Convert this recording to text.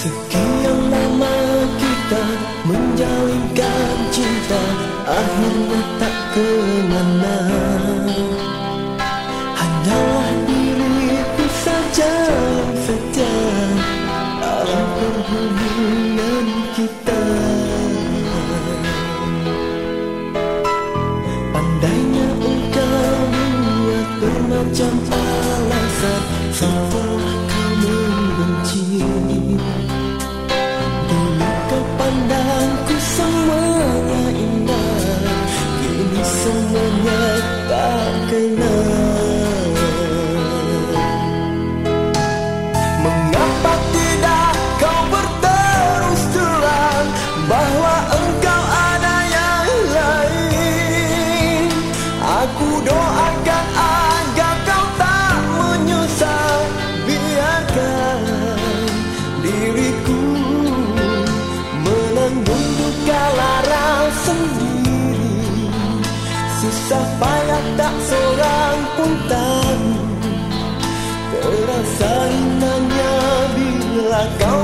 Sekian lama kita menjalinkan cinta Akhirnya tak ke mana. Hanyalah diriku saja Saja setia Dalam kita. Pandainya engkau buat bermacam alasan Seolah Mengapa tidak kau berterus terang Bahwa engkau ada yang lain? Aku doakan agar kau tak menyesal. Biarkan diriku Menanggung duka lara sendiri. Susah payah tak Terasa indahnya bila kau